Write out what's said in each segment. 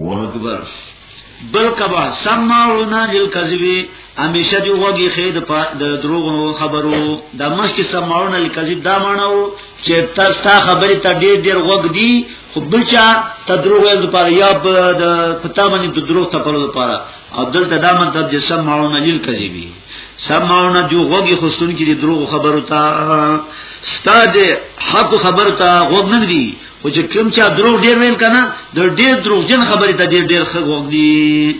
اکبر بل کبا سمعونا للکذبی همیشه دی وګی خید د دروغو خبرو د مخکې سمعونا للکذب دا مانو چې تاسو ته خبرې ته ډیر ډیر وګ دی خو بلچا ته دروغ د پاره یا د پتا باندې د دروغ ته په لور پاره او دلته دا مطلب چې سمعون للکذبی سمعون جو غوږی خستون کې د دروغ خبرو ته ستاد حق خبر ته غوږ نه دی خو چې کوم چا دروغ ډیر ویل کنه د ډیر دروغ جن خبرې ته ډیر ډیر خغ غوږ دی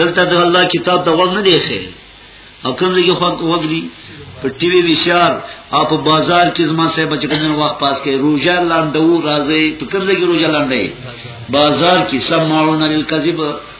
دلته د الله کتاب ته غوږ نه دی ښه او کوم لګي خو غوږ دی په ټي وي وشار او په بازار کې زما سه بچ کنن وخت پاس کې روزه لاندو راځي په کوم لګي روزه لاندې بازار کې سمعون للکذب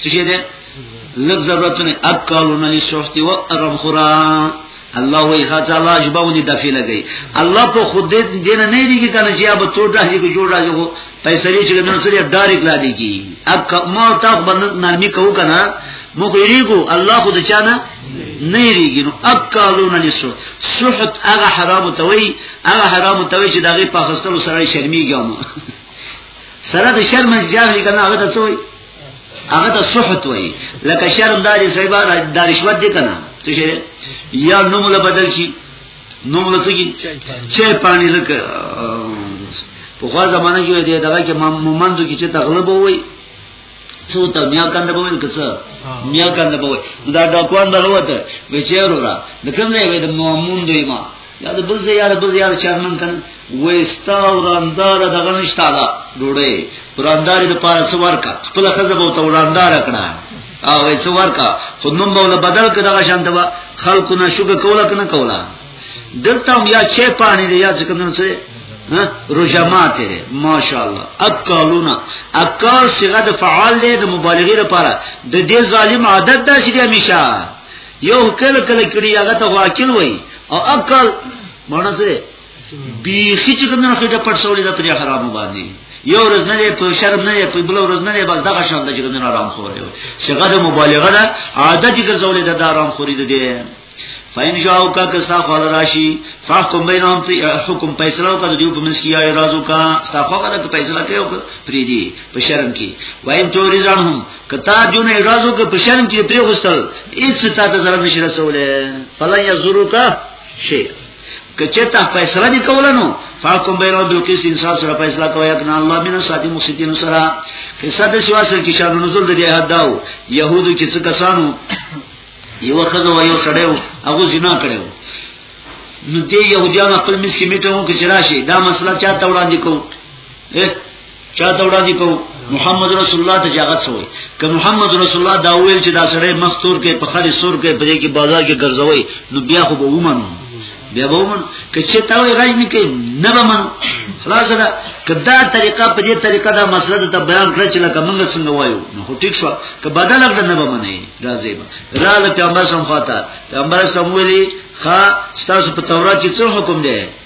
څه شي ده لږ ضرورتونه اکالون للشحت والرب خورا الله وی خاص الله اجباونی دفی لګی الله په خود دې دینه نه دیږي کنه چې اب تو ډاځي کو جوړ راځي کو پیسې چې نن سره ډایرک لا دیږي اب ما تا بند نرمي کو کنه مو کویګو الله خود چانه نه ریږي نو اکالون لسو سحت هغه حرام توي هغه حرام توي چې دغه پاکستان سره شرمېږي سره د شرم جاهل کنه هغه ته څوي هغه ته سحت وای لکه شرم داري صاحبہ د رشوت دي کنه څه شي یا نوم له بدل شي نوم له څه چې پانی لکه په خوا زمانه کې دی دغه کې مومندو کې چې تغلب وای څو ته میا کنده په ویل کسه میا کنده په وای دا ډاکوان دروته وچیرو را د کوم نه وې د مومندو ما یا د بل ځای یا د بل ځای چارمن کنه وستا وراندار د غنښتا دا ډوړې وراندار د پاره څور کا خپل خزه به تو وراندار کړه او څور کا خو نوم به بدل کړه دغه شان ته خلکو نه شګه کوله کنه کوله دلته یا چې پانی دی یا چې کوم څه رجمات دی ماشاءالله اکالونا اکال صيغه د فعال دی د مبالغه لپاره د دې ظالم عادت دا شي همیشه یو کله کله کړي هغه ته واکل وای او عقل مونږ ته بیخی چې کومه خټه پټ سولې د پریا خرابو باندې یو ورځ نه په شرم نه په بل ورځ نه بس دغه شان د چې کومه آرام خوري شغه د مبالغه ده عادت کې ګرځولې د آرام خوري ده فاین جاو کا کستا خال راشی فاحکم بینهم فی حکم فیصله کا دیو په منځ کې یا رازو کا ستا خو کا فیصله کوي پری دی په شرم کې وایم تو رضانهم کتا جون اعزازو که پشرم چی پری غستل ایس تا تا ضرب نشی رسوله فلن یزورو کا شی کچه تا فیصله دی کولنو فاکم بیرو بلقیس انصاف سره فیصله کوي اکنا الله من ساتي مخسیتینو سره قصه د شوا سره کې شان نزول د جهاد داو يهودو چې څه کسانو یو خزو یو سړیو هغه زنا کړو نو دې يهوديان خپل مسکی میټو کې چرآشي دا مسله چا ته وړاندې کوو چا ته وړاندې کو محمد رسول الله ته جاغت سوې که محمد رسول الله دا ویل چې دا سړی مختور کې په خالي سور کې په دې کې بازار کې ګرځوي نو بیا خو به ومنو بیا به ومنو که چې تا وې غږ نه کې نه به منو خلاص ده کدا طریقه په دې طریقه دا مسله ته بیان کړ چې لکه موږ څنګه وایو نو خو ټیک شو که بدل کړ نه به منې راځي راځي پیغمبر سم خاطر پیغمبر سم ویلي ښا ستاسو په تورات کې څه حکم دی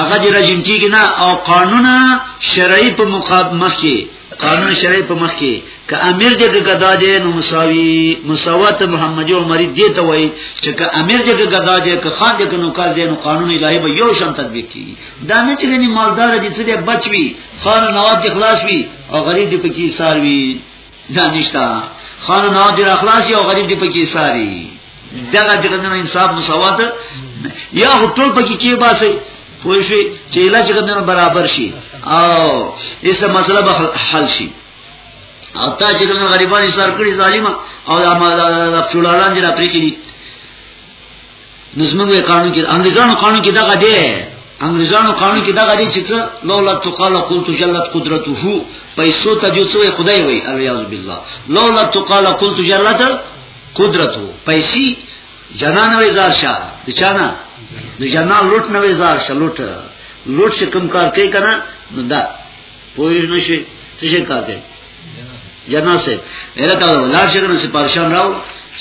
هغه د رژیم کېږي نه او قانون شرعي په مقابل مخ کې قانون شرعي په مخ کې که امیر دې ګدا دې نو مساوي مساوات محمد عمري دې ته وایي چې که امیر دې ګدا دې که خان دې نو کار دې نو قانون الهي به یو شان تطبیق کیږي دا نه چې غني مالدار دې څه دې بچوي خان نواب دې خلاص وي او غریب دې پکې ساروي دا نشتا خان نادر اخلاص یو غریب دی پکې ساری دغه دغه نه انصاف مساوات یا ټول پکې کې باسي پوه شي چې علاج غدنه برابر شي او ایسه مسله به حل شي او تا چې کوم غریبان سر کړی ظالما او دا ما دا چولالان دي را پریکړي نظمو به قانون کې انګريزانو قانون کې دغه دی انګريزانو قانون کې دغه دی چې څه لولا تقال قلت جلت قدرته پیسو ته جو څه خدای وای الیاذ بالله لولا تقال قلت جلت قدرته پیسې جنان وې زار شاه د چانا د جنان لوټ نه وې زار شاه لوټ لوټ څه کم کار کوي کنه نو دا پوهیږ نشي څه شي کار کوي جنا سه اله تا ولار شي کنه سپارښان راو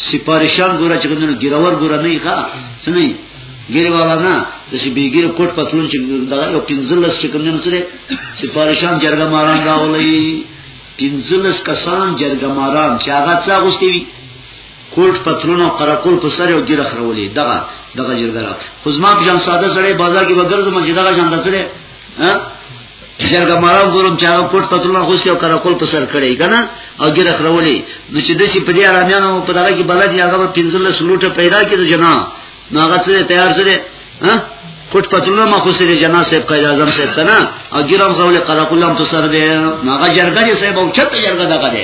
سپارښان ګوره چې کومنه ګیرور ګوره نه ښه څه نه ګیره والا نه د سی بیګیر کوټ پتلون چې دا یو پنځلس چې کومنه سره سپارښان جرګه ماران راولي پنځلس کسان جرګه ماران چې هغه څه غوستي وي کوټ پتلون او قراقول په سر او ګیره خرولې دغه دغه جرګه را خو زما په جام ساده سره بازار کې وګرځم چې دغه جام راځره شرګ مارا ګورم چا کوټ پتلونه خو سیو کرا کول په سر کړی کنه او ګره خرولې نو چې دسی په دې آرامیانو په دغه کې بلد یا هغه پنځل سلوټه پیدا کړي جنا نو هغه څه تیار سره ها کوټ پتلونه ما خو سره جنا صاحب قائد اعظم صاحب کنه او ګرم خرولې کرا کولم په سر دې نو هغه جرګه صاحب او چت جرګه دغه دې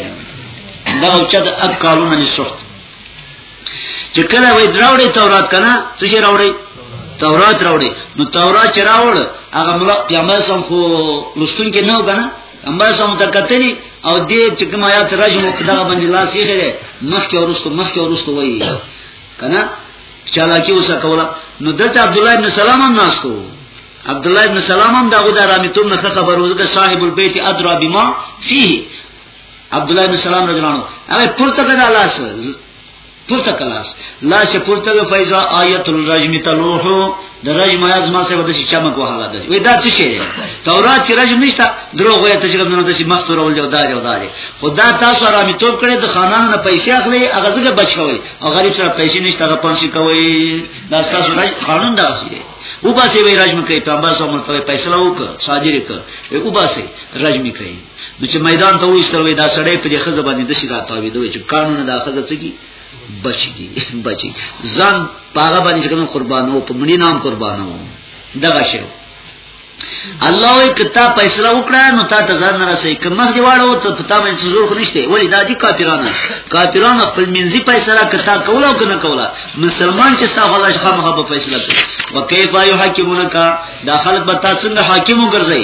دا او چت اپ کالونه نشخت چې کله وې دراوړې تورات کنه څه شي راوړې تورات راوړې نو تورات چې راوړ هغه مولا پیغمبر سم خو لستون کې نه وګنه اما سم ته کتلی او دې چې کوم آیات راځي مو په دغه باندې لاس یې خره مخکې ورستو مخکې ورستو وایي کنه چالاکی وسه کوله نو دلته عبد الله ابن سلام هم ناس کو عبد الله ابن سلام هم دغه د رامیتوم نه خبر وځه صاحب البيت ادرا بما فيه عبد الله بن سلام رضی الله عنه هغه پورته کړه لاس پورته کړه لاس لاس پورته کړه فایزا آیت الرجم تلوح د رجم آیات ما سره د چمک وهاله ده وې دا څه شي تورات چې رجم نشته دروغ وایي ته چې کوم د مخ ورول دی دا یو دا دی خدا تاسو را می توپ کړي د خانانو نه پیسې اخلي هغه ځکه بچوي او غریب سره پیسې نشته هغه پنځه کوي دا تاسو نه قانون دا اصلي دی او باسي وی رجم کوي پیغمبر صلی الله علیه وسلم فیصله وکړه صادره کړه او باسي رجم کوي نو چې میدان ته وښتل وې دا سړی په دې خزه باندې د شي راتاوي دوی چې قانون دا خزه څه کی بچی دي بچی ځان پاغه باندې کوم قربانو په مړي نام قربانو دغه شی الله وی کتا پیسره وکړه نو تا ته ځان نه رسې کمه دی واړو ته پتا مې څور خو نشته ولی دا دي کافرانو کافرانو خپل منځي پیسره کتا کولا کنه کولا مسلمان چې تاسو الله شخه مخه په پیسره وکيف يحكمونك دا خلک به تاسو څنګه حاکم وګرځي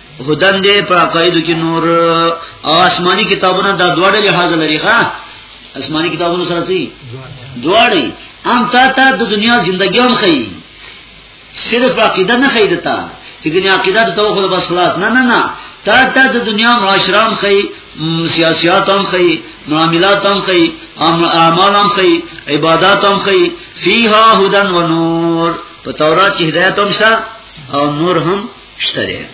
هدن دې په عقایدو کې نور او آسماني کتابونه دا دواړه لحاظ لري ښا آسماني کتابونو سره څه دواړه هم تا ته د دنیا ژوندۍ هم خي صرف عقیده نه خي دتا چې ګنې عقیده ته خو بس خلاص نه نه نه تا ته د دنیا معاشره هم خي سیاسيات هم خي معاملات هم خي اعمال هم خي عبادت هم خي فيها هدن ونور په تورات کې هدایت هم شته او نور هم شته دی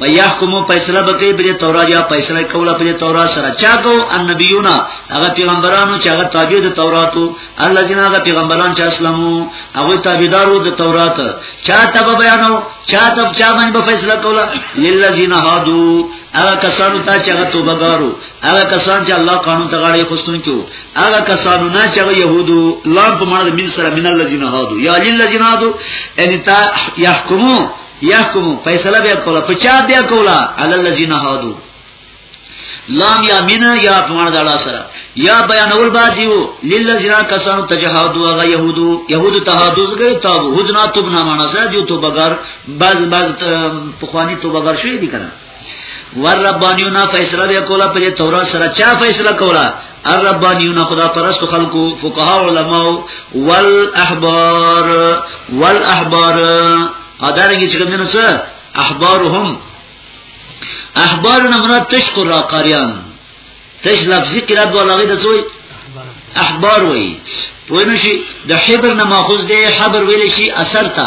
و يحكمو فیصله بکې په تورات یا فیصله کوله په تورات سره چا کو النبیون هغه پیغمبرانو چې هغه تابع د توراتو الذين هغه پیغمبران چې اسلامو هغه تابعدارو د تورات چا تب بیانو چا تب چا باندې فیصله کوله للذین هادو هغه کسانو ته چې هغه توبه غارو هغه کسان چې الله قانون ته غاړي خوستون کیو هغه کسانو نه چې يهودو لام په معنی د من سره من الذين هادو یا للذين هادو ان تا يحكمو يحكم فیصله بیا کولا پچا بیا کولا علی الذین هادو لام یا مینا یا پمان دالا سرا یا بیانول با دیو للذین کسانو تجهادو غ یهودو یهودو تهادو زګر تاب هدنا تبنا معنا سره دیو تو بغیر باز باز پخوانی تو بغیر شوی دی کنه ور ربانیونا فیصله بیا کولا په تورات سره چا فیصله کولا ار ربانیونا خدا پرست خلقو فقها علما ول احبار ول احبار ادارنګ چې کومنه څه احبارهم احبارنا مراد تشکر را قاریان تش لفظی قرات بلاغی د څوی احبار وای پوینه شي د حبر نه ماخوذ دی حبر ویل شي اثر ته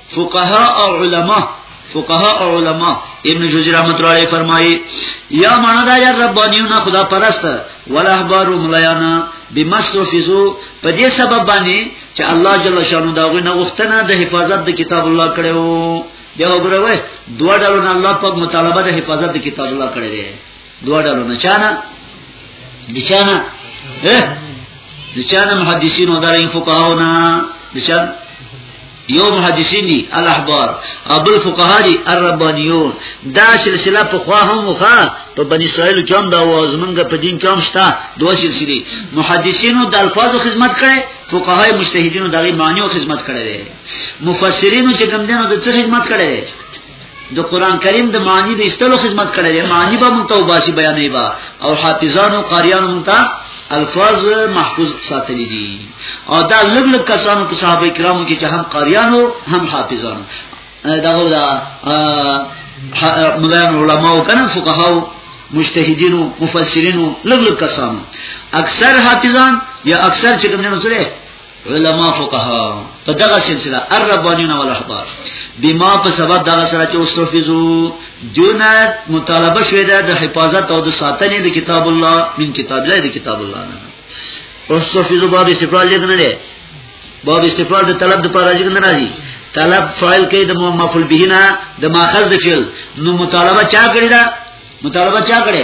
فقها او علما فقها او علما ابن جوزی رحمت الله علیه فرمایي یا معنا دا یا ربانیون خدا پرست ولا احبار ملایانا بمستفزو په دې سبب باندې چې الله جل شانو دا غوښنه غوښتنه د حفاظت د کتاب الله کړو دی وګوروي دوه ډول نه الله په مطالبه د حفاظت د کتاب الله کړی دی دوه ډول نه چانه د چانه د چانه محدثین او دارین فقهاونه د چانه یو محدثین دی الاحبار او بل فقها دی الربانیون دا سلسله په خوا هم وخا په بنی اسرائیل کې هم دا وازمنګ په دین کې هم شته دوه سلسله محدثینو د الفاظو خدمت کړي فقهای مجتهدینو دغه معنی او خدمت کړي مفسرینو چې کوم دینو د څه خدمت کړي د قران کریم د معنی د استلو خدمت کړی دی معنی به مونږ ته وباسي بیانې با او حافظانو قاریانو مونږ ته الفاظ محفوظ ساتلی دي او دا لږ لږ کسانو په صحابه کرامو کې چې هم قاریانو هم حافظانو دا هو دا مولان علماء کنه فقهاو مجتهدین او مفسرین لږ لږ کسانو اکثر حافظان یا اکثر چې کوم نه سره علما فقها په دغه سلسله الربانیون والاحبار بما په سبب دغه سره چې استفزو دونه مطالبه شوې ده د حفاظت او د ساتنې د کتاب الله من کتاب الله د کتاب الله نه استفزو باب استفال لیک نه دی باب استفال د طلب د پاره ځګ نه راځي طلب فاعل کې د مفعول به نه د ماخذ د فعل نو مطالبه چا کړی دا مطالبه چا کړی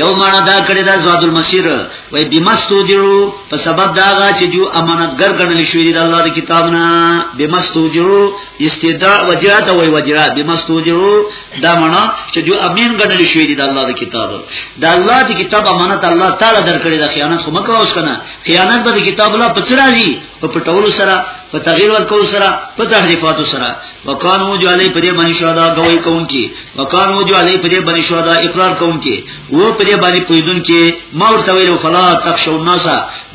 یو معنا دا کړی دا زواد المسیر وای بمستو جوړو په سبب دا غا چې جو امانتګر ګڼل شوی دی د الله د کتاب نه بمستو جوړو استدعاء وجرات وای وجرات بمستو جوړو دا معنا چې جو امین ګڼل شوی دی د الله د کتاب د الله د کتاب امانت الله تعالی درکړي دا خیانت خو مکه اوس کنه خیانت به د کتاب الله پڅ راځي په پټولو سره په تغیر ورکولو سره په تحریفاتو سره وکانو جو علی پرې باندې شهدا غوي کون کی وکانو جو علی پرې باندې شهدا اقرار کون کی و پرې باندې پویدون کی ما ورته ویلو فلا تخشو الناس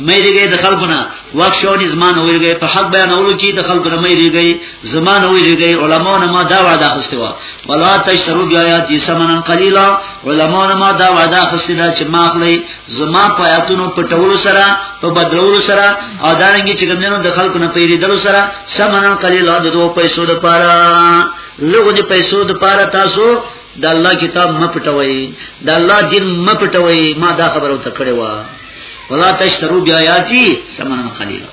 مې دیګه د خلقونه واښو نظمان ویلګي په حق بیانولو کی د خلقونه مې دیګي زمان ویلګي علما نه ما دا وعده خستوا ولا تشترو بیاات سمنن قلیلا علما نه ما دا وعده خستدا چې ما اخلي زما په آیاتونو پټولو سره په بدلولو سره او دارنګي چې ګمنو د خلکو نه پیریدلو سره سمنن قلیل د دوه پیسو د پاره لغو د پیسو د پاره تاسو د الله کتاب م پټوي د الله دین م پټوي ما دا خبره وته کړې و ولا تشترو بیااتی سمنن قلیل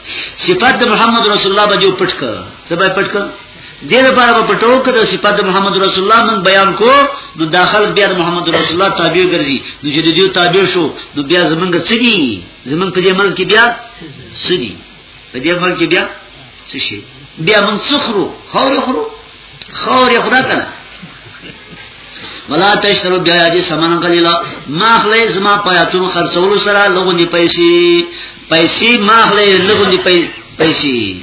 صفات محمد رسول الله بجو پټک سبا پټک دې لپاره په ټولو کې د صفات محمد رسول الله من بیان کو نو داخل بیا محمد رسول الله تابع ګرځي نو چې دې تابع شو نو بیا زمونږ څه دي زمونږ په دې عمل کې بیا څه دي په دې عمل کې بیا څه شي بیا موږ څخرو خور خورو خور خورا کنه ولا تشترو بیا یادی سمن قلیلا ما خلی زما پیاتون خرڅولو سره لغونی پیسی پیسی ما خلی لغونی پیسی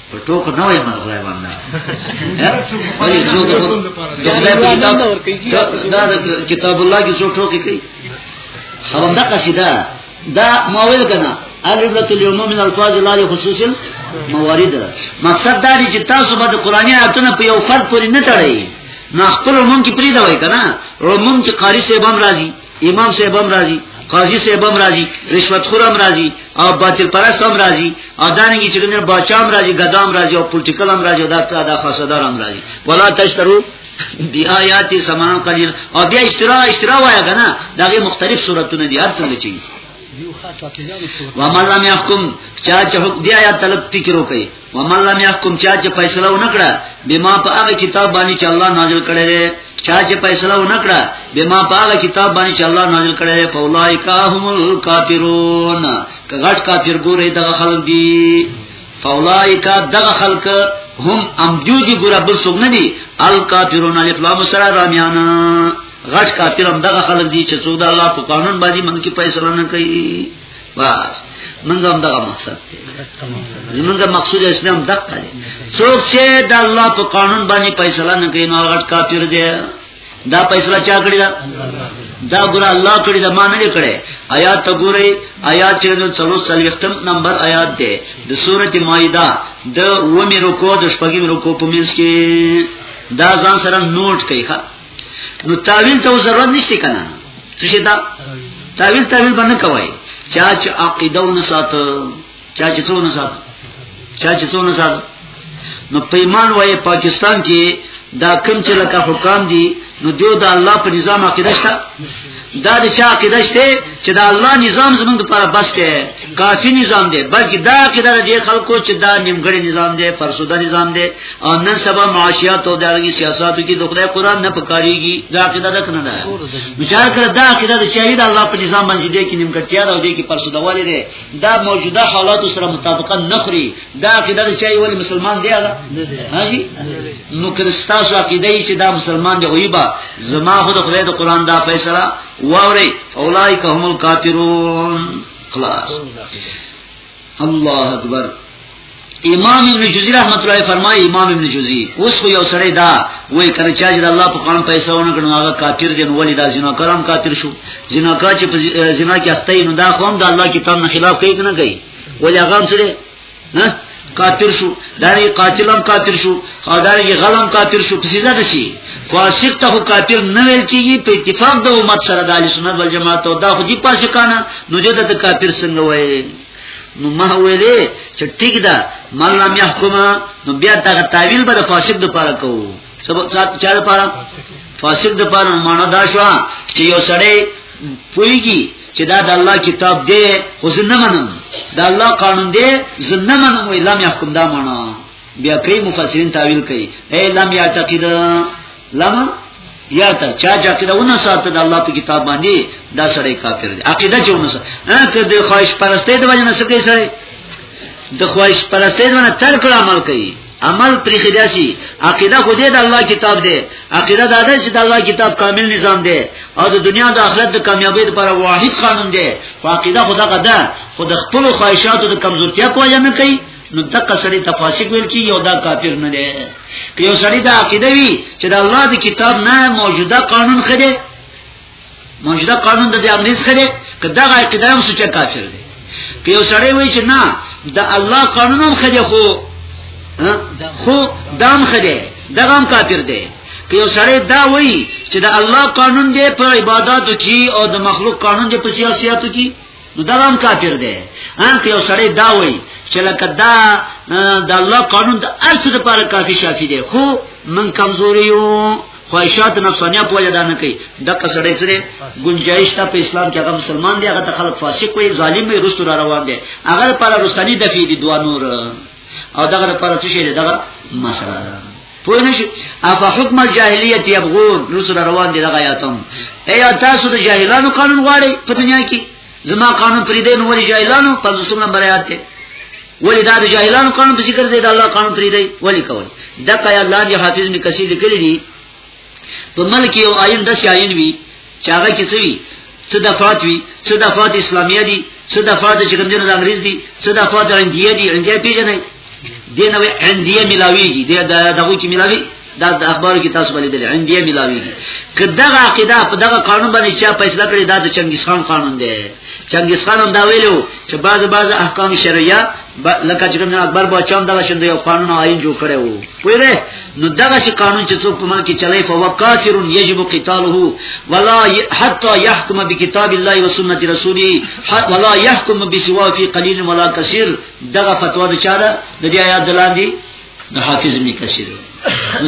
په ټوک نه وای ما غلای باندې ولی زه د خدای په کتاب دا د کتاب الله کې څو ټوکی کوي خبر دا قصیده دا ما ویل کنه الربلة اليوم من الفاظ الله خصوص موارد مقصد دا دی چې تاسو به د قرآني آیاتونه په یو فرد پورې نه تړئ نو خپل مونږ کې پریدا وای کنه مونږ چې قاری صاحب هم راځي امام صاحب هم راځي قاضي صاحب هم راځي رشوت خور هم راځي او باطل پرست هم راځي او دانګي چې ګنر باچا هم راځي ګدام راځي او پولیټیکل هم راځي دا ته دا خاصدار هم راځي ولا تشترو دی آیات سمان قلیل او بیا اشترا اشترا وایا کنه داغه مختلف صورتونه دي هر څنګه چي ومن لم يحكم چا چې حکم دی آیات طلب فکر وکړي ومن لم يحكم چا چې فیصله ونکړه بما په هغه کتاب باندې چې الله نازل کړی دی چا چې فیصله ونکړه بما په هغه کتاب باندې چې الله نازل کړی دی فاولائک هم الکافرون کغټ کافر ګورې دغه خلک دي فاولائک دغه خلک هم امجوجی ګره بل څوک نه دي الکافرون الف لام سره رامیانا غټ کافر هم دغه خلک دي چې څوک د الله په قانون باندې من کې فیصله نه کوي بس موږ هم دا مقصد دی موږ مقصود اسلام دقه دی څوک چې د الله په قانون باندې فیصله نه کوي نو هغه کافر دی دا فیصله چا کړی دا دا ګور الله کړی دا مان نه کړي آیات ته ګوري آیات چې د 340 نمبر آیات دی د سورته مائده د ومه رکو د شپږم رکو په منځ کې دا ځان سره نوٹ کړئ نو تعویل ته ضرورت نشته کنه څه شي دا تعویل تعویل باندې کوي چا چې عقیده ونه سات چا چې څونه سات چا چې څونه سات نو پیمان وای پاکستان کې دا کم چې لکه حکام دي نو دیو دا الله په نظام عقیده شته دا د چا عقیده شته چې دا الله نظام زمونږ لپاره بس دی کافی نظام دی بلکې دا عقیده د خلکو چې دا نیمګړی نظام دی فرسوده نظام دی او نن سبا معاشیات او دغه سیاستو کې د خدای قران نه پکاريږي دا عقیده ده کنه ده بچار کړه دا عقیده د شهید الله په نظام باندې دی کې نیمګړتیا او دی کې فرسوده والي دی دا موجوده حالات سره مطابقت نه خوري دا عقیده د چای ولی مسلمان دی هغه هاجی نو کرستا سو عقیده چې دا مسلمان دی ویبا زما خود خدای د قران دا فیصله واوري اولایک هم الکافرون خلاص الله اکبر امام ابن جوزی رحمت الله فرمای امام ابن جوزی اوس خو یو سړی دا وای کړه چې د الله په قانون پیسې ونه کړو هغه کافر دی نو ولی دا زنا کرام کافر شو زنا کا چې زنا کې اخته نو دا قوم د الله کتاب نه خلاف کوي کنه کوي ولې هغه هم سره نه کافر شو دانی قاتل هم کافر شو او دانی غلم کافر شو کسی زده شي فاسق ته کافر نه ویل کیږي په اتفاق د امت سره د اهل سنت والجماعت او دا خو دي پاسکانه نو دې ته کافر څنګه وایي نو ما ویلې چې ټیک ده مال لم يحكم نو بیا دا تعویل به د فاسق د پاره کوو سبب چا لپاره فاسق د پاره معنا دا شو چې یو سړی پویږي چې دا د الله کتاب دی خو زه نه منم دا الله قانون دی زه نه منم وی لم يحكم دا معنا بیا کوي مفسرین تعویل کوي اے لم يعتقد لم یا ته چا چې عقیده ونه ساته د الله په کتاب باندې دا سړی کافر دی عقیده چې ونه ساته ته د خواهش پرستۍ د وجه نه سکه سړی د خواهش پرستۍ د نه ترک عمل کوي عمل پرې خدا شي عقیده خو دې د الله کتاب دی عقیده دا ده چې د الله کتاب کامل نظام دی او د دنیا د آخرت د کامیابی لپاره واحد قانون دی خو عقیده خدا غدا خو د خپل خواهشاتو د کمزورتیا کوی نه کوي نو دغه سړی تفاسق ویل کی یو دا کافر نه دی که یو سړی د عقیده وی چې د الله د کتاب نه موجوده قانون خده موجوده قانون د انګریز خره کدا غا اقدام سوچ کافر دی که یو سړی وای چې نه د الله قانون هم خره خو خو دام خره دغه هم کافر دی که یو سړی دا وای چې د الله قانون دی په عبادتو کې او د مخلوق قانون دی په سیاسياتو کې نو دا هم کافر دی ان که یو سړی دا وای چې لکه دا د الله قانون د ارث لپاره کافی شافی دی خو من کمزوري یو خواهشات نفسانیه په وجه دانه کوي د قصړې سره گنجائش ته په اسلام کې هغه مسلمان دی هغه ته خلک فاسق وي ظالم وي رستو را روان دي هغه لپاره رستنی د فی دي دوه نور او دغه لپاره څه شي دغه مسله ده پوه نشي اف حکم الجاهلیت یبغون رسول روان دي دغه آیاتم ایا تاسو د جاهلانو قانون غواړي په دنیا کې زما قانون پرې دی نو ولې جاهلانو په څو نمبر آیات ته ولی دا د جاهلانو قانون په ذکر زید الله قانون پرې دی ولی کول دغه الله دی حافظ می کثیر لیکلی دی په ملک یو آئین دس آئین وی چاگه چی چوی څه دفات وی څه دفات اسلامیه دی څه دفات چې کوم دین د انګریز دی څه دفات اندیه دی اندیه پیژنې دینه وی اندیه ملاویږي دغه کی ملاوی دا د اخبارو کې تاسو باندې دل اندیه ملاویږي کداغه عقیده په دغه قانون باندې چې فیصله کړی دا د چنګیز خان قانون دی چنګیز خان هم دا ویلو چې بعض بعض احکام شرعیه لکه چې کوم اکبر بچام دغه شند یو قانون آئین جوړ کړو پوهه نو دغه شی قانون چې څوک په ملک کې چلای فو وقاتر یجب قتاله ولا حتا يحكم بكتاب الله وسنه رسوله ولا يحكم بسوا في قليل ولا كثير دغه فتوا د چاره د دې آیات دلاندې د حافظ ابن کثیر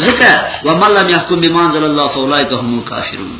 ذکر ومن لم يحكم بما انزل الله فاولئک هم الكافرون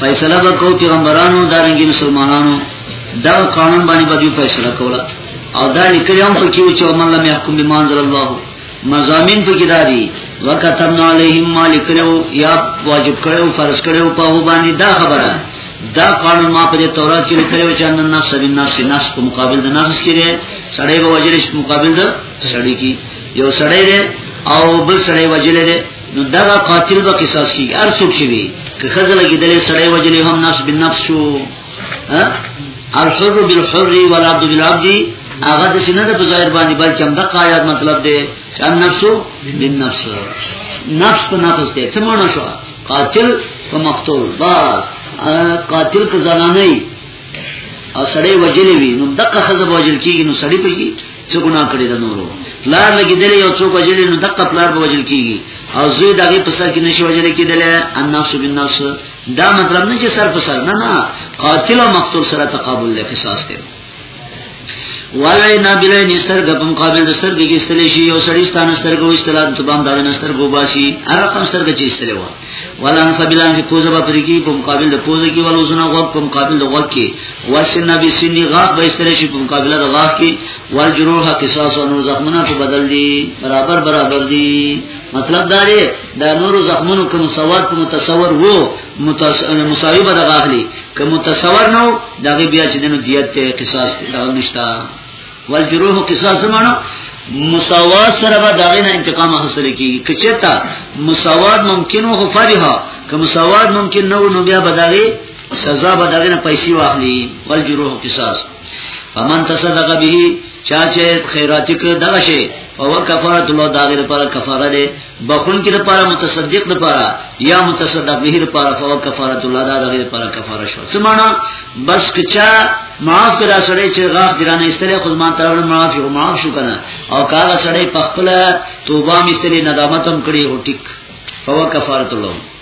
فیصله وکاو پیغمبرانو دارنګي مسلمانانو دا قانون باندې باندې فیصله کوله او دا لیکل هم پکې و چې ومن لم يحكم بما انزل الله مزامین په کې دادي وکتبنا علیهم مالک کړو یا واجب کړو فرض کړو په باندې دا خبره دا قانون ما په تورات کې لیکلو چې ان النفس بالنفس نفس په مقابل د نفس کې دی سړی به وجلې مقابل د سړی کې یو سړی دی او بل سړی وجلې دی نو دا قاتل به قصاص کی هر څوک شي وي که خزه لګیدلې سړی وجلې هم نفس بالنفس شو ها الحر بالحر والعبد بالعبد هغه د سینه د بظاهر باندې بلکې هم د قایات مطلب دی چې ان نفس بالنفس نفس په نفس دی څه معنی شو قاتل په مقتول بس قاتل که زنانه او سړی وجلې وي نو دغه خزه وجل کیږي نو سړی پکې څه ګناه کړی د نورو پلار لګی دلی یو څوک وجلی نو دقه پلار به وجل کیږي او زوی دغه په سر کې نشي وجل کېدل ان نفس بالنفس دا مطلب نه چې سر په سر نه نه قاتل او مقتول سره تقابل له قصاص دی والای نه بلای نستر غپ مقابل د سر کې استلې شي یو سړی ستانه سترګو استلاد ته باندې دغه نستر ګو باسي هر رقم سترګ چې استلې و ولان قبلان کی پوزه با پرکی په مقابل د پوزه کی ولو زنا غوږ په مقابل د غوږ کی واسن نبی سنی غاغ به استری شي په مقابل د غاغ کی ول جروح قصاص او نور زخمونه په بدل دي برابر برابر دي مطلب دا دی دا نور زخمونو کوم سواد په متصور وو مساوی به د غاغلی کوم متصور نو دغه بیا چې دنو دیت قصاص دغه نشتا والجروح قصاص معنی مساوات سره به داغه نه انتقام حاصل کی کچتا مساوات ممکن او خفرها که مساوات ممکن نه نو بیا بداغه سزا بداغه نه پیسې واخلي ول جروح قصاص فمن تصدق به چا چې خیرات کړ دغه شی او کفاره لو داغه لپاره کفاره ده بخون کې لپاره متصدق لپاره یا متصدق به لپاره فو کفاره الله داغه لپاره کفاره شو سمانا بس کچا معاف کړه سړی چې غاخ درانه استله خود ما تر معاف یو معاف شو کنه او کاغه سړی پخپل توبه مستری ندامت هم کړی هو ټیک فو کفاره الله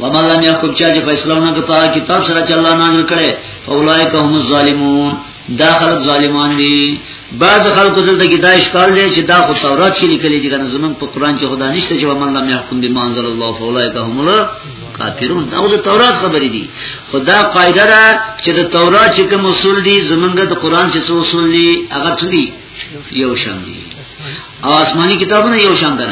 ومن لم يحكم چا چې فیصله نه کوي کتاب سره چې الله نازل کړي فاولائک هم الظالمون دا خلک ظالمان دي بعض خلکو دلته کې دا اشکال دی چې دا خو تورات کې لیکل دي کنه زمون په قران کې خدا نشته چې ومن لم يحكم بما انزل الله فاولائک هم الكافرون دا د تورات خبرې دي خدا قاعده ده چې د تورات چې کوم اصول دي زمونږ د قران چې څه اصول دي هغه څه دي یو شان دي او آسماني کتابونه یو شان دي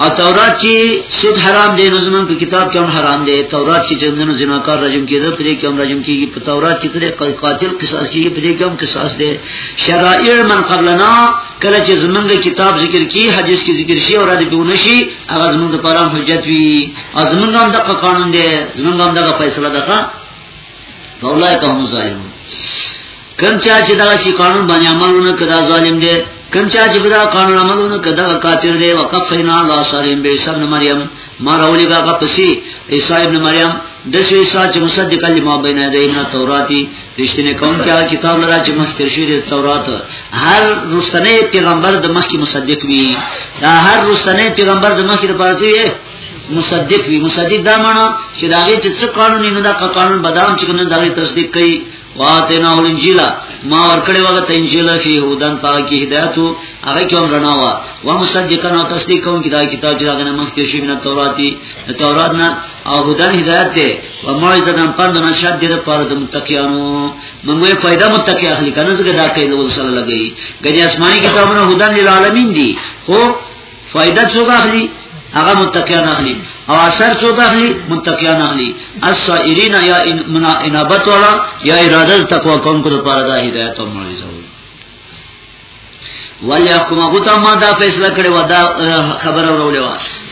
او تورات چې سود حرام دی نو زمونږ کتاب کې هم حرام دی تورات کې چې موږ زناکار رجم کېده پرې کې هم رجم کېږي په تورات کې ترې قاتل قصاص کېږي پرې کې هم قصاص دی شرائع من قبلنا کله چې زمونږ کتاب ذکر کی حدیث کې ذکر شي او را دې بونه شي هغه زمونږ لپاره حجت وي او زمونږ هم د قانون دی زمونږ هم د فیصله ده اولای کوم ظالم کم چا چې دا شي قانون باندې عملونه کړه ظالم دی کم چا چې دا قانون عملونه کړه کافر دی وقفینا لا سریم به سب مریم ما راولی کا پسی عیسی ابن مریم د شی عیسی چې مصدق لما بین یدینا توراتی رښتینه کوم کیا کتاب لرا چې مستر شی د تورات هر رستنه پیغمبر د مخکې مصدق وی دا هر رستنه پیغمبر د مخکې لپاره مصدق وی مصدق دا معنا چې دا غي چې څه قانون نه دا قانون بدام چې کنه دا غي تصدیق کوي واتنا الانجیل ما ورکړې وغه ته انجیل فی هودن پاکی هدایت هغه کوم رڼا وا و مصدقا او تصدیق کوم کی دا کتاب چې هغه مخکې شی من توراتی تورات نه او هودن هدایت ته و موعظه دم پند نه شاد دې پر د متقینو موږ فائدہ متقی اخلي کنه څنګه دا کوي د صلی الله علیه وسلم ګنې آسماني کتابونه هودن للعالمین دي خو فائدہ څوک اخلي هغه متقیان اخلي او اثر څوک اخلي متقیان اخلي السائرین یا انابت والا یا اراده تقوا کوم کو لپاره دا هدایت او معجزه ولی حکم غوتا ما دا فیصله کړې و دا خبره ورولې و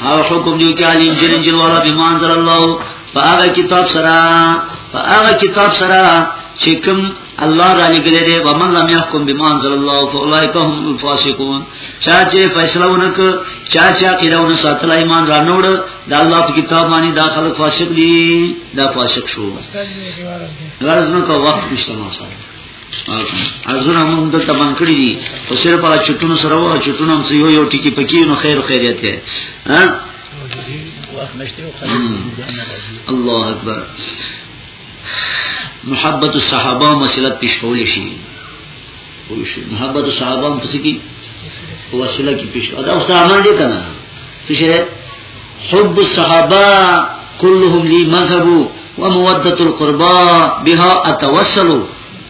او حکم دی چې علی انجل انجل والا بیمان صلی الله فاغه کتاب سره فاغه کتاب سره چې کوم الله را لګلې دې ومن لم يحكم بما انزل الله فاولئك هم الفاسقون چا چې فیصله ونک چا چې عقیدونه ساتل ایمان را نوړ د الله په کتاب باندې داخله فاسق دي دا فاسق شو غرض نو کو وخت نشته ما سره ازونه موږ د تبان کړی دي او صرف هغه چټونو سره وو چټونو هم یو یو ټکی پکې نو خیر خیریت دی ها الله اکبر محبت الصحابه مسلط پیش کول شي محبت الصحابه په څه کې په وسیله کې پیش ادا اوس عمل دي کنه څه شي حب الصحابه كلهم لي مذهب وموده القربى بها اتوسل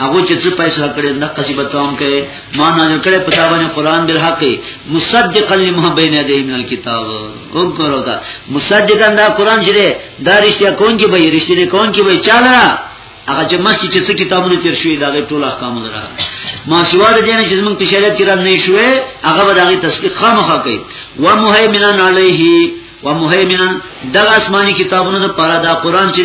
هغه چې څه پیسې کړې نه قصيبه تام کې ما نازل کړې په تابانه قران بل حق مصدقا لما بين يديه من الكتاب او کولو دا مصدقا دا قران چې دا رښتیا کون کې به رښتیا کون کې به چاله هغه چې مسجد چې څه کتابونه تیر شوی دا ټول احکام لرا ما سوا د دې نه چې زمونږ په شریعت کې را نه شوې هغه به دا غي تصدیق خامخا کوي و مهیمنان علیه و مهیمنا د آسماني کتابونو د پاره دا قران چې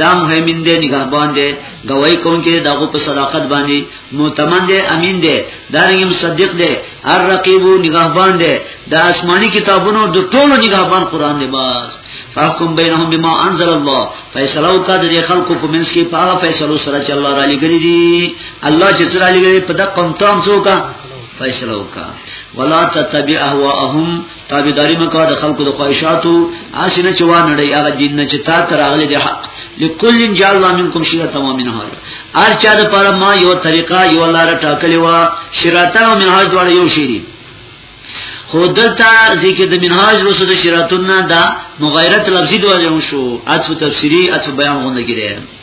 دا مهیمن دی نگهبان دی گواہی کوم چې داغه په صداقت باندې مؤتمن دی امین دی دا رنګ مصدق دی هر رقیب نگهبان دی د آسماني کتابونو د ټولو نگهبان قران دی بس فحکم بینهم بما انزل الله فیصله وکړه د خلکو په منځ کې په هغه فیصلو سره چې الله را لګی دی الله چې سره لګی په دغه قوم تام څوک فیصله وکړه ولا تتبع اهواهم تابعداري مکو د خلکو د خواهشاتو اسنه چې وانه دی هغه دین نه چې تا تر هغه د حق لکل جعل الله منکم شرعه و منهاج هر چا د پر ما یو طریقه یو لار ټاکلی و شرعه و منهاج ډول یو شری خو دلته ذکر د منهاج رسو د شرعتون نه دا مغایرت لفظي دوه شو اڅو تفسیری اڅو بیان غونډه کړي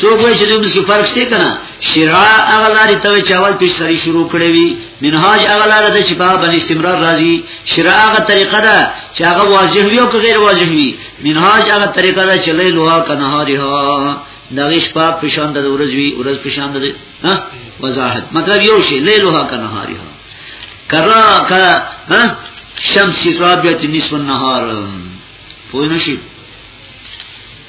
څوک وایي چې دوی کې فرق شته کنه شرع هغه لارې ته چې اول پیش سری شروع کړې وي منهاج هغه لارې ده چې په باندې استمرار راځي شرع هغه طریقه ده چې هغه واضح وي او که غیر واضح وي منهاج هغه طریقه ده چې لیل او کنه هاري ها دغه شپه په شان د ورځ وی ورځ په شان د ها وضاحت مطلب یو شی لیل او کنه هاري ها کرا کا ها شمس رابعه نصف النهار پوه نشئ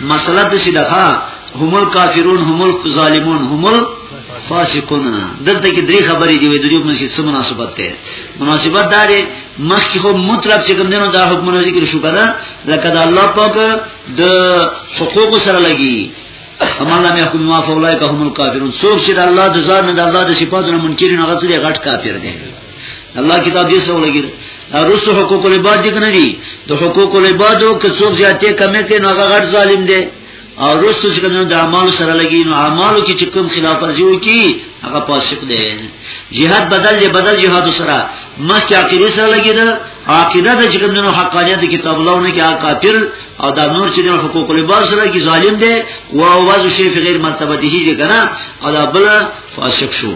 مسله د شي دغه هم الکافرون هم الظالمون هم فاسقون دلته کې درې خبرې دی وې د یو مسجد سره مناسبت ده مناسبت دار مخکې خو مطلب چې کوم دینو دا حکم نه ذکر شو کنه لکه دا الله پاک د حقوق سره لګي اما لم يحكم ما فاولئك هم الكافرون څوک چې د الله د ذات نه د الله د صفاتو نه منکرین هغه څه غټ کافر دي الله کتاب دې سره ولګي رسو حقوق العباد دي کنه دي د حقوق العباد او که څوک زیاتې کمې کوي نو هغه غټ ظالم دی او رسو چې کوم د اعمال سره لګي نو اعمالو کې چې کوم خلاف ورزي وکي هغه فاسق دی jihad بدل دی بدل jihad سره مخکې عقیده سره لګي دا عقیده د چې کوم نو حقانیت کتاب الله نه کې کافر او دا نور چې د حقوق العباد سره کې ظالم دی او واز شي فقیر مرتبه دي چې کنه او دا بل فاسق شو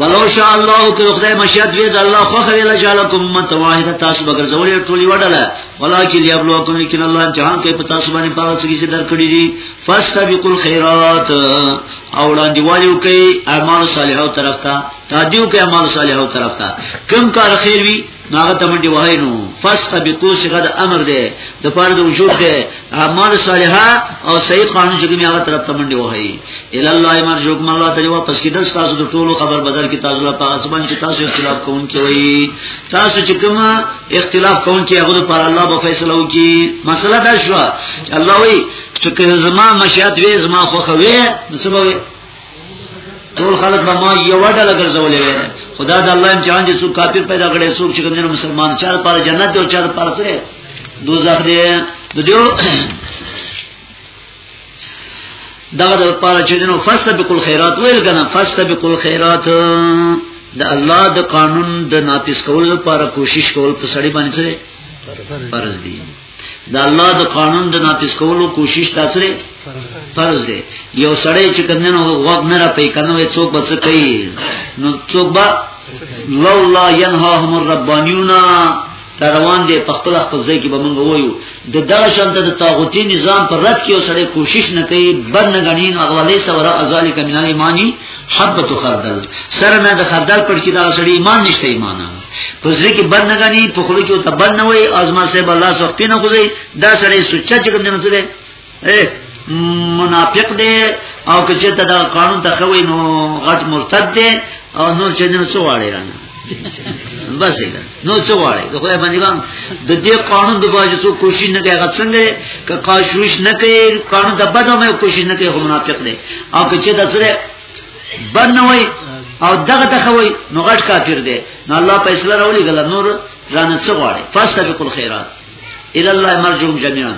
ولو شاء الله که خدای مشیت وی د الله خو خو ویل جاله کوم مت واحده تاسو بغیر زولې ټولي وډله ولکه لیبلوکم لیکن الله امتحان کوي په تاسو باندې پاره څه چې درکړي دي فاستبقوا الخيرات او وړاندې وایو کوي اعمال صالحو طرف ته تادیو کوي اعمال صالحو طرف ته کم کار خیر وی ناغه تمنډي وای نو فاستبقوا صيغه د امر ده د پاره د وجود ده اعمال صالحه او صحیح قانون چې کومه هغه طرف تمنډي وای ال الله مرجوکم الله تعالی واپس کیدل تاسو د ټولو خبر بدل کی تاسو له پاس باندې تاسو اختلاف کوون کې وای تاسو چې کومه اختلاف کوون کې هغه پر الله به فیصله وکي مسله دا شو الله وای چې زما مشیات وې زما خوخه وې نو سبب ټول خلک به ما یو ډول ګرځولې وي خدا د الله امتحان چې څوک کافر پیدا کړي څوک چې کوم مسلمان چا لپاره جنت دی او چا لپاره سره دوزخ دی د دیو دغه لپاره چې دنو فاستبقوا الخيرات ویل کنه فاستبقوا الخيرات د الله د قانون د ناپیس کولو لپاره کوشش کول په سړی باندې فرض دي د الله د قانون د نافذ کولو کوشش تاسو فرض دی یو سړی چې کنه نو غوږ نه را پې کنه وې څوک بس کوي نو څوک با لولا ينهاهم الربانيون روان دي په خپل خپل ځای کې به مونږ وایو د دا شانت د طاغوتی نظام پر رد کې وسړي کوشش نه کوي بر نه غنین اغوالی سره ازالک من ایمانی حبت خردل سره نه د خردل پر چې دا سړي ایمان نشته ایمانه په زړه کې بند نه غني په خلو کې او تبن نه وي ازما صاحب الله سو پینه خوځي دا سړی سوچا چې کوم نه څه منافق دی او که چې دا قانون ته خوي نو غټ مرتد دی او نور چې نو څه واړی رانه بس دا نو څه واړی د خدای باندې ګان د دې قانون د باج څو کوشش نه کوي څنګه که کوشش نه کوي قانون د بدو مې کوشش نه کوي منافق دی او که چې دا سره بد نه وای او دغه تخوي نو غټ کافر دی نو الله په اسلام راولي ګل نور ځان څه غواړي فاستبق الخيرات الى الله مرجوم جميعا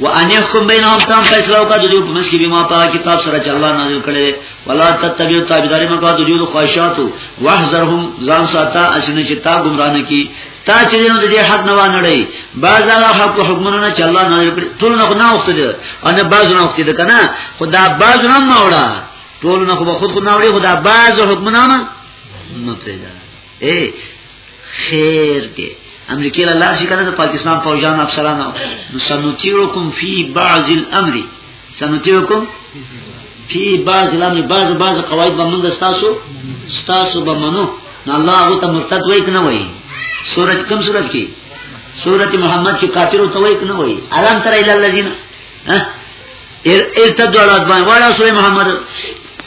وان يحكم بينهم تام فیصله وکړه د دې په مسکی به ما په کتاب سره چې الله نازل کړي ولا تتبعوا تابعداري مکو د دې خواهشاتو واحذرهم ځان ساته اسنه چې تا گمراه نه کی تا چې نو دې حق نه وانړی باز هغه حق حکمونه نه چلا نه ټول نه نه وخت دې ان باز نه وخت دې کنه خدا باز نه ما وړا ټول نه خو خود خود نه وړي خدا باز حکمونه نه نه پیدا اے خیر کې امریکای له لاسه کنه د پاکستان فوجان افسرانو نو سنوتیرکم فی بعض الامر سنتیکم فی بعض لم بعض بعض قواعد به موږ تاسو تاسو به منو نو الله هغه ته مرتد وای کنه وای سورۃ کوم سورۃ کې سورۃ محمد کې کافر او توای کنه وای الان تر الی الذین ارتدوا الادبان ولا سورۃ محمد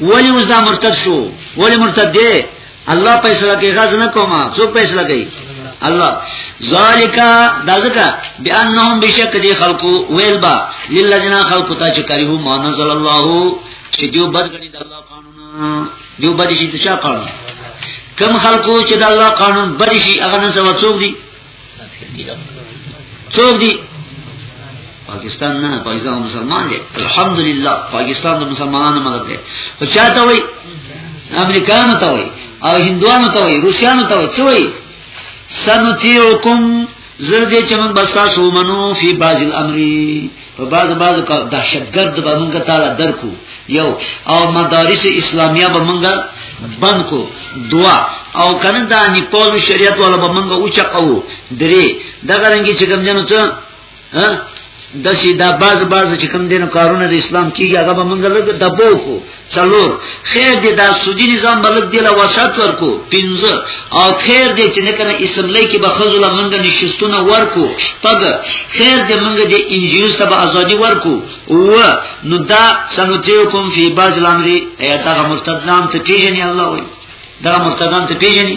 ولی اوس دا مرتد شو ولی مرتد دی الله فیصله کوي غز نه کومه څوک فیصله کوي الله ذالک دا ځکه بانهم بشک دي خلقو ویل با للذین خلقو ته چې کریو ما نزل الله چې دیو بد غني د الله قانون دیو بد شي د چا قانون کم خلقو چې د الله قانون بد شي هغه نه سوڅوک دي څوک دی پاکستان نه پاکستان مسلمان دی الحمدلله پاکستان د مسلمانانو مدد دی خو چاته وای امریکایانو ته وای او هندوانو ته وای روسیانو ته وای څه وای سنتیوکم زر دې چې موږ بس تاسو منو فی بعض الامر په بعض بعض دهشتګرد به مونږ تعالی درکو یو او مدارس اسلامیه به مونږ بند کو دوا او کنه دا نی پول شریعت ولا به مونږ اوچا کو درې دا غرنګي چې کوم جنو څه ها د سیدا باز باز چې کوم دین کارونه د اسلام کیږي هغه به مونږ له دبو کو څلور خیر دې دا سودی نظام بلد دی له وسات ورکو پنځه او خیر دې چې نه کنه اسمبلی کې به خزل منګه نشستونه ورکو شپږ خیر دې منګه دې انجیوز ته به ازادي ورکو او نو دا سنوتیکم فی باز الامر ایت هغه مرتد نام ته پیژني الله وي دا مرتدان ته پیژني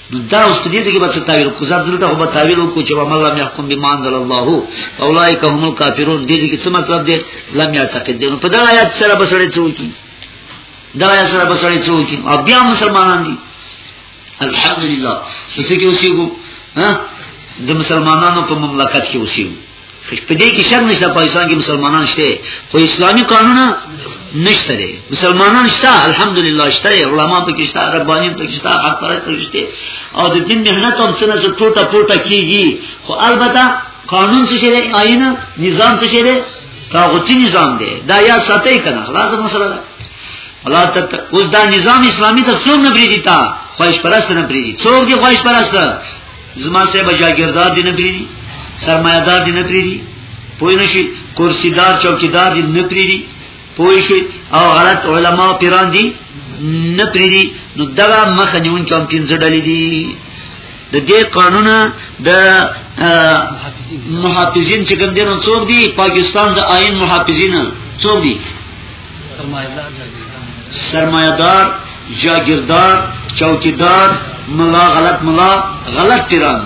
نو دا اوس په دې کې به څه تعویل کو زاد دلته خو به تعویل کو چې ومن لم يحكم بما انزل الله اولئک هم الكافرون دې کې څه مطلب دی لم يعتقد دې نو په دا آیات سره به سره څه وکی دا آیات سره به سره څه وکی او بیا مسلمانان دي الحمدلله چې څه کې اوسېګو ها د مسلمانانو په مملکت کې اوسېګو په دې کې شرم نشته پاکستان کې مسلمانان شته خو اسلامي قانون نشته دي مسلمانان شته الحمدلله شته علما پکې شته رباني پکې شته حق پرست پکې شته او د دین مهنت هم څنګه څه ټوټه ټوټه کیږي خو البته قانون څه شي آئین نظام څه شي طاغوتی نظام دی دا یا ساتي کنه خلاص مسله ده الله تک اوس دا نظام اسلامي ته څومره بریدي تا خواهش پرست نه بریدي څوک دی خواهش پرست زما سه بجاګردار دي نه پیری سرمایدار دي نه پیری پوی نشي کرسیدار چوکیدار دي نه پیری پوی شي او غلط علما پیران دي نه پیری نو دغه مخ نیون کوم پنځه ډلې دي د دې قانون د محافظین چې کوم دي نو څوک دي پاکستان د آئین محافظین څوک دي سرمایه دار جاگیردار چوکیدار ملا غلط ملا غلط تیران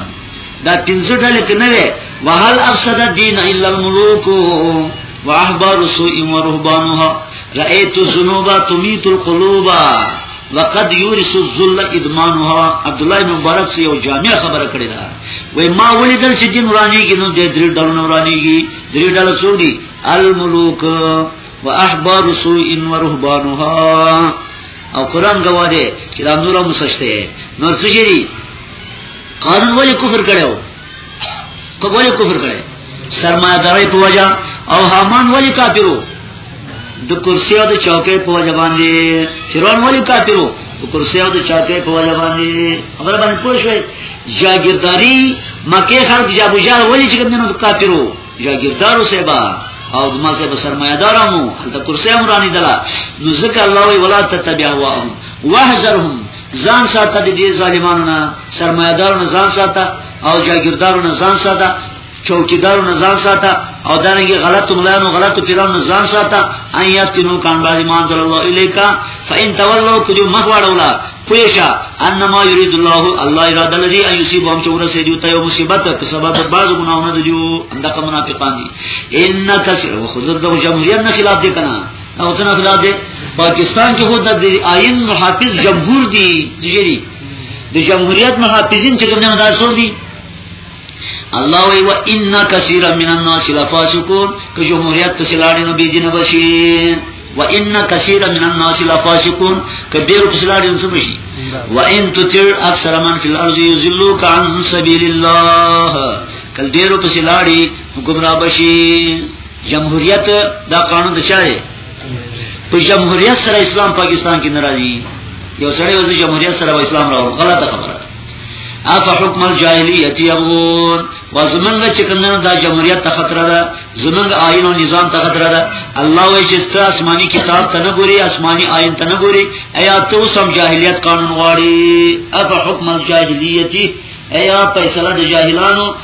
دا پنځه ډلې ته نه وي وهل افسد الدين الا الملوك واحبار سوء ورهبانها رايت الذنوب تميت القلوب وقد يورث الذل ادمانها عبد الله بن مبارک سے یو جامع خبره کړې ده وای ما ولیدل چې جن ورانیږي نو د درې ډلو ورانیږي درې ډلې څو دي الملوک واحبار سوء ورهبانها او قران گواه دی چې دا نور هم سشته نور څه شي قانون ولی کفر کړو کو ولی کفر کړي سرمایداري په وجا او حامان ولی کافرو د کرسی او د چوکې په وجا باندې فرعون ولی کافرو د کرسی او د چوکې په وجا باندې خبر باندې پوه شوي جاګیرداری مکه خلک جابو جار ولی چې کوم نه کافرو جاگیردارو سیبا او دما سیبا سرمایه دارمو حلتا کرسی امرانی دلا نو ذکر اللہ وی ولا تتبع واهم وحذرهم ځان ساته د دې ظالمانو نه سرمایدارو نه ځان ساته او جاگیردارو نه ځان ساته چوکیدارو نه ځان ساته او دانګي غلط ملانو غلط پیرانو نه ځان ساته اياتینو کان باندې مان صلی الله الیکا فین تولوا کجو مخواړولا پویشا انما یرید الله الله اراده لري ان یصيبهم چور سي دیو ته مصیبت په سبب د بعض ګناونه دیو اندکه منافقان دي ان کثیر وخذر د جمهوریت نه خلاف دي کنه او څنګه خلاف دي پاکستان کې هو د آئین محافظ جمهور دي جری د جمهوریت محافظین چې کوم نه داسور دي الله وی و ان کثیر من الناس لفاسقون که جمهوریت په سلاړي نو بيجي نه بشي و ان کثیر من الناس لفاسقون که ډیر په سلاړي نو بشي و ان تطيع اکثر من في الارض يذلوك عن سبيل الله کل ډیر په سلاړي گمراه بشي جمهوریت دا قانون د چا دی په جمهوریت سره اسلام پاکستان کې ناراضي یو سړی وځي جمهوریت سره اسلام راو غلطه خبره اف حکم الجاهلیت یبغون وزمنګ چې کنه دا جمهوریت ته خطر ده زمنګ آئین او نظام ته خطر ده الله وایي چې ست آسماني کتاب ته نه ګوري آسماني آئین ته نه ګوري ایا ته سم جاهلیت قانون غواړي اف حکم الجاهلیت ایا فیصله د جاهلانو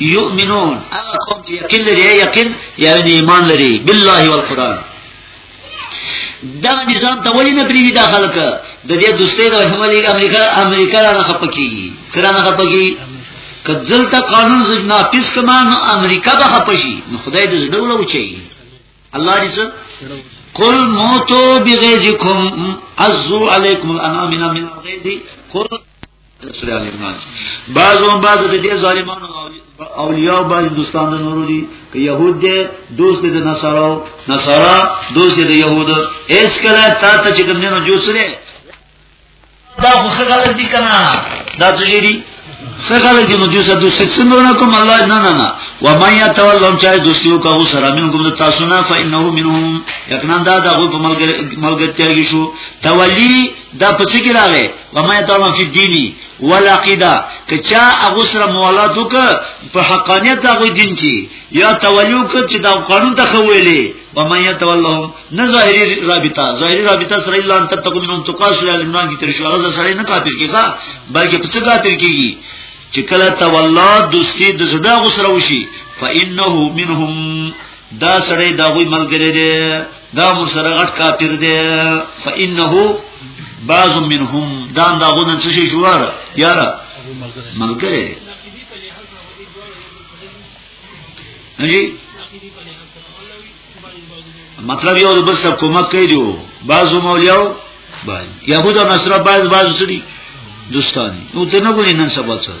یؤمنون هغه قوم چې یقین لري یقین یعنی ایمان لري بالله والقران دا نظام ته ولې نه پریږي دا خلک د دې دوستۍ د حملې امریکا امریکا را نه خپکیږي تر نه خپکیږي کځل ته قانون زنا پیس کما نو امریکا به خپشي نو خدای دې زړه ولوچي الله دې څه قل موتو بغیظکم عزو علیکم الانامنا من الغیظ قل سورې ال عمران بعضو بعض د دې ظالمانو اولیاء او بعض دوستان د نورو دي که يهود دي دوست دي د نصارو نصارا دوست دي د يهود اس کله تا ته چې کوم نه جو سره دا خو خلک دي کنه دا څه دي سرغله کې نو دوسه دوسه څنګه نه کوم الله نه نه نه و ما یا تولم چا دوسیو کا هو سره من کوم تاسو نه فإنه منهم یقینا دا دغه په ملګرتیا کې شو تولی دا پس کی راغې و ما تعالی فی دینی ولا قیدا که چا هغه سره موالات وک په حقانیت دا غو دین چی یا تولیو ک چې دا قانون ته خویلې و ما یتولهم نه ظاهری رابطه ظاهری رابطه سره الا ان تتقوا من تقاس العلمان کی ترشو هغه سره نه کافر کیږي بلکې پس کافر کیږي چې کله تولا دوستی د زړه غو سره وشي فانه منهم دا سړی دا غوی ملګری دی دا مسره غټ کافر دی فانه بعض منهم دا دا غونن څه شي جوار یارا ملګری نجی مطلب یو بل سره کومک کوي دیو بعضو مولیاو باز یهود او نصارا باز باز سړي دوستان نو ته نه ګورې نن سبا څه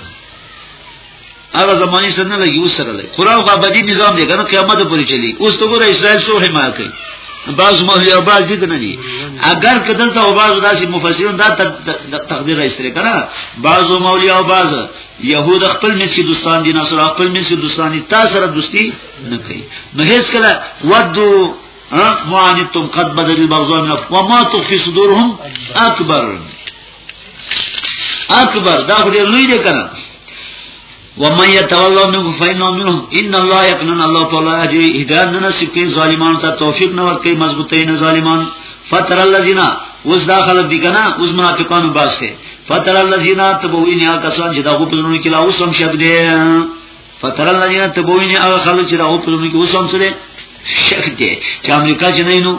هغه زمانه سره نه لګي اوس سره لګي قران خو ابدي نظام دی کنه قیامت پورې چلی اوس ته ګوره اسرائیل سو حمایت کوي بعض مهلی او بعض دي نه دي اگر کدل ته او بعض داسې مفسرون دا تقدیر ایستره کنه بعض مهلی او بعض يهود خپل مس کې دوستان دي نصر خپل مس کې دوستان دي تاسو سره دوستي نه کوي نو هیڅ کله ودو معانتم قد بدل البغضاء من وما تخفي صدورهم اكبر اکبر دا خو ډیر لوی دی کنه ومن يتولى منكم فإنه منهم إن الله يقنن الله تعالى أجري هداية ننسب كي ظالمان تا توفيق نور كي مضبوطين ظالمان فتر الذين اوس دا خلق دي کنه اوس منافقانو باس کې فتر الذين تبوين يا کسان چې دا غو پزونو کې لا اوس هم شک دي فتر الذين تبوين يا خلق چې دا غو پزونو کې اوس هم سره شک دي چې امریکا چې نه نو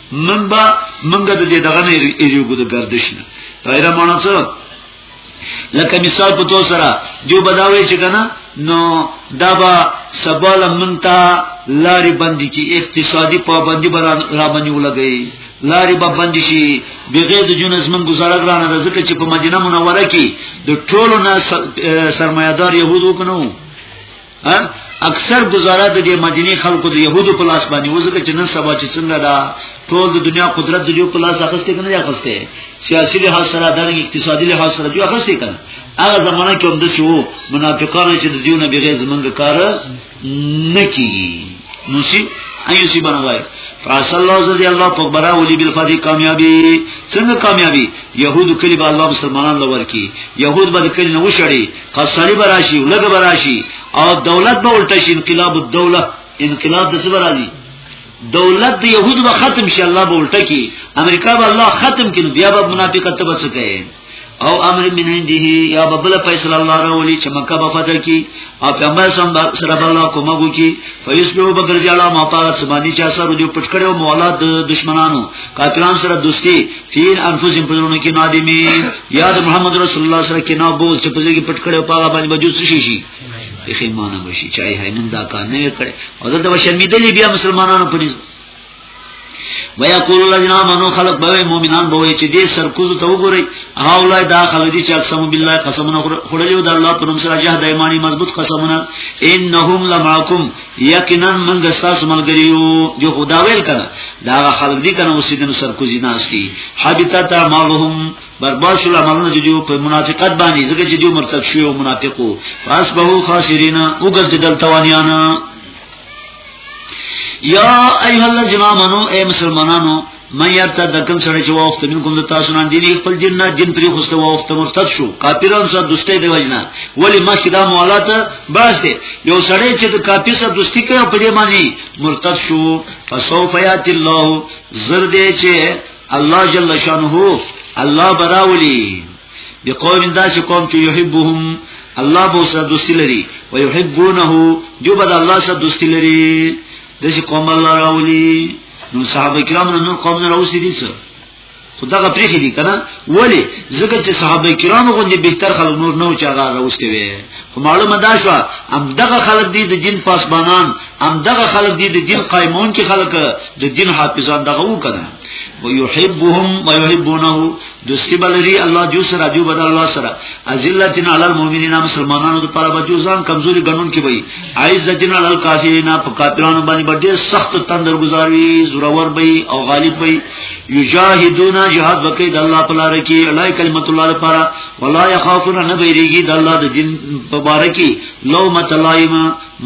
من با منګه د دې دغه نه ایږو د گردش نه غیر مونږ څه لکه مثال په تو سره جو بداوي چې کنه نو دا با سبال منتا لاری بندی چی اقتصادی پابندی برا را بندی ولګی لاری با بندی شي بغیر د جون زمون گزاره ګرانه ده ځکه چې په مدینه منوره کې د ټولو نه سرمایدار يهودو کنو اکثر گزاره د دې مدینه خلکو د يهودو په لاس باندې وزګه چې نن سبا چې څنګه دا ټول د دنیا قدرت د یو په لاس اخستې کنه یا اخستې سیاسي لحاظ سره د اقتصادي لحاظ سره جو اخستې کنه هغه زمانہ کې هم د شو منافقان چې د دیونه بغیر زمنګ کار نه کیږي نو سی ایو سی بنوای فاصل الله رضی الله په برا ولي بل فدی کامیابی څنګه کامیابی يهود کلی به الله مسلمانان لور کی يهود به کلی نه وشړي قصری براشي ولګ براشي او دولت به ولټ شي انقلاب الدوله انقلاب د څه برازي دولت د يهود به ختم شي الله به ولټ کی امریکا به الله ختم کړي بیا به منافقت به څه کوي او امر من عنده یا ببل فیصله الله راولی چې مکه به فتح کی او پیغمبر سم سره الله کومه کو کی فیسبو بغیر جلا ما پاره سبانی چا سره دی پټ کړو مولا د دشمنانو کافرانو سره دوستی فین انفسهم پرونو کې نادمی یاد محمد رسول الله سره کې نه بوز چې په دې کې پټ کړو پاغه باندې بجو څه شي شي یخې مانه وشي چې هي نن دا کار نه کړي او دا د شرمیدلې بیا مسلمانانو په نس ویا کول الذین آمنو خلق به مؤمنان به چې دې سرکوز ته وګوري هاولای دا خلک دي چې قسم بالله قسمونه خړلې د الله پر نوم سره جهاد ایمانی مضبوط قسمونه انهم لمعکم یقینا موږ تاسو ملګری یو جو خدا ویل کنه دا خلک دي کنه اوسې د سرکوزی ناس کی حبیتات مالهم برباد شول عملونه چې جو په منافقت باندې ځکه چې جو مرتد شو او منافقو فاسبهو خاسرین او ګرځیدل توانیانا یا ایها الذین آمنو اے مسلمانانو ما یارتا د کوم سره چې وخت من کوم د تاسو نه دین خپل دین نه دین پرې خوسته وخت مرتد شو کافرانو سره دوستۍ دی وجنه ولی ما چې دا موالات باز دی یو سره چې د کافر سره دوستی کوي په دې معنی مرتد شو فسوف یات الله زر دې چې الله جل شانه الله براولی بقوم دا چې قوم چې يحبهم الله به سره دوستی لري ويحبونه جو بد الله سره دوستی لري د چې قوم الله راولي نو صحابه کرام نه نور قوم نه راوستي دي څه خدغه پریخي دي کنه ولی ځکه چې صحابه کرام غوندي بهتر خلک نور نه چې هغه راوستي وي خو معلومه دا شو ام دغه خلک دي د جن پاسبانان ام دغه خلک دي د جن قائمون کې خلک د جن حافظان دغه وو کنه ويحبهم ويحبونه دوستی بلری الله جو سره جو بد الله سره ازلتنا علی المؤمنین مسلمانانو ته پر بجو ځان کمزوري غنون کې وي عزتنا علی الکافرین په کافرانو باندې ډېر سخت تندر گزاروي زورور وي او غالب وي یجاهدون جهاد وکي د الله په لار کې الای کلمت الله لپاره ولا یخافون نبیریږي د الله د دین په بار کې لومت لایم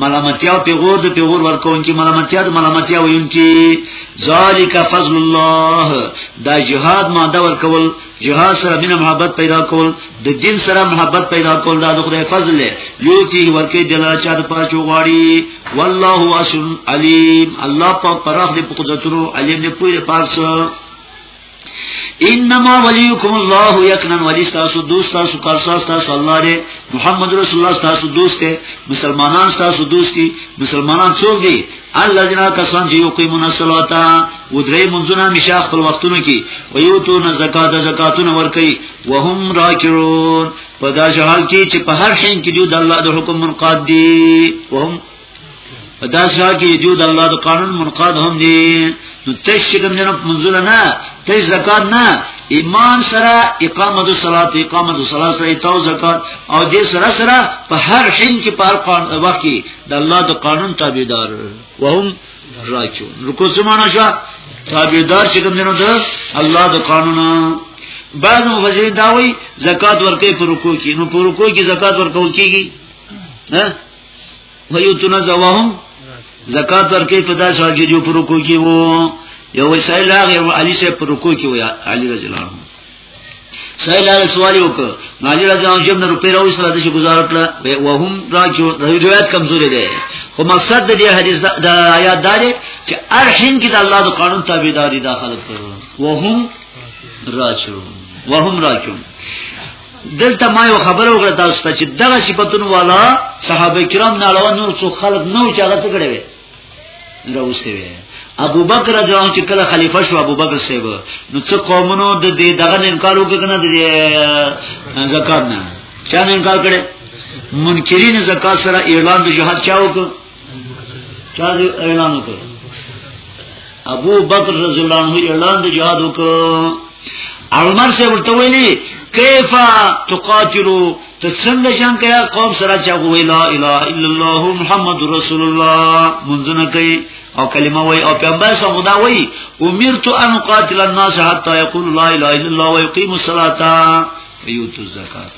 ملامتیا او پیغور د پیغور ورکون کی ملامتیا د ملامتیا ویون کی ذالک فضل الله دا جهاد ماده ورکول جهاد سره مینه محبت پیدا کول د دین سره محبت پیدا کول دا د خدای فضل له یوتی ورکی د الله چا د پاره چوغاړي والله واسع علیم الله په پراخ د قدرتونو علیم نه پوهه پارسه انما وليكم الله يقنا ولي تاسو دوست تاسو کارساز تاسو الله دې محمد رسول الله تاسو دوست دې مسلمانان تاسو دوست دي مسلمانان څوک دي الله جنا کسان چې یو قیمون الصلاه او درې منځونه مشاخ خپل وختونو کې او یو تو نه زکات زکاتونه ور کوي وهم راکرون په دا حال کې چې په هر حین کې د الله د حکم منقاد دي وهم په دا ځای کې جو د الله د قانون منقاد هم دي نو تش کوم جن منزل نه تش زکات نه ایمان سره اقامه د صلات اقامه د صلات سره ایتاو زکات او دې سره سره په هر حین کې په هر قانون وخت کې د الله د قانون تابعدار وهم راکو رکو سمانا شو تابعدار چې کوم جن د الله د قانون بعض مفسرین دا وایي زکات ورکې په رکو کې نو په رکو کې زکات ورکول کیږي ها ويوتون زواهم زکات ورکې په داسې حال کې جو پر رکوع کې وو یو وسایل هغه علي سه پر رکوع کې وو علي رضی الله عنه سائل علی سوال وکړ ناجی رضی الله عنه روپې راوي سره د شي گزار کړ او هم راځو روایت کمزورې ده خو مقصد د دې حدیث د آیات دا دی چې ارحم کې د الله د قانون تابعداري داخله کړو او هم راځو وهم راکم دلته ما یو خبر وکړه تاسو ته چې دغه صفاتونو والا صحابه کرام نه علاوه نور څو خلق نو چې هغه څه کړی وي راوستي وي ابو بکر رضی الله چې کله خلیفہ شو ابو بکر صاحب نو څو قومونو د دې دغه انکار وکړ کنه د زکات نه چا انکار کړي منکرین زکات سره اعلان د جهاد چا وکړ چا اعلان وکړ ابو بکر رضی الله عنه اعلان د جهاد وکړ عمر سے ورته ویلي کیف تقاتلو ته څنګه جنگ کیا قوم سره چا وی لا اله الا الله محمد رسول الله منځنه کوي او کلمه وای او پیغمبر صلی الله علیه وای امرت ان قاتل الناس حتى يقول لا اله الا الله ويقيم الصلاه ويؤتوا الزکات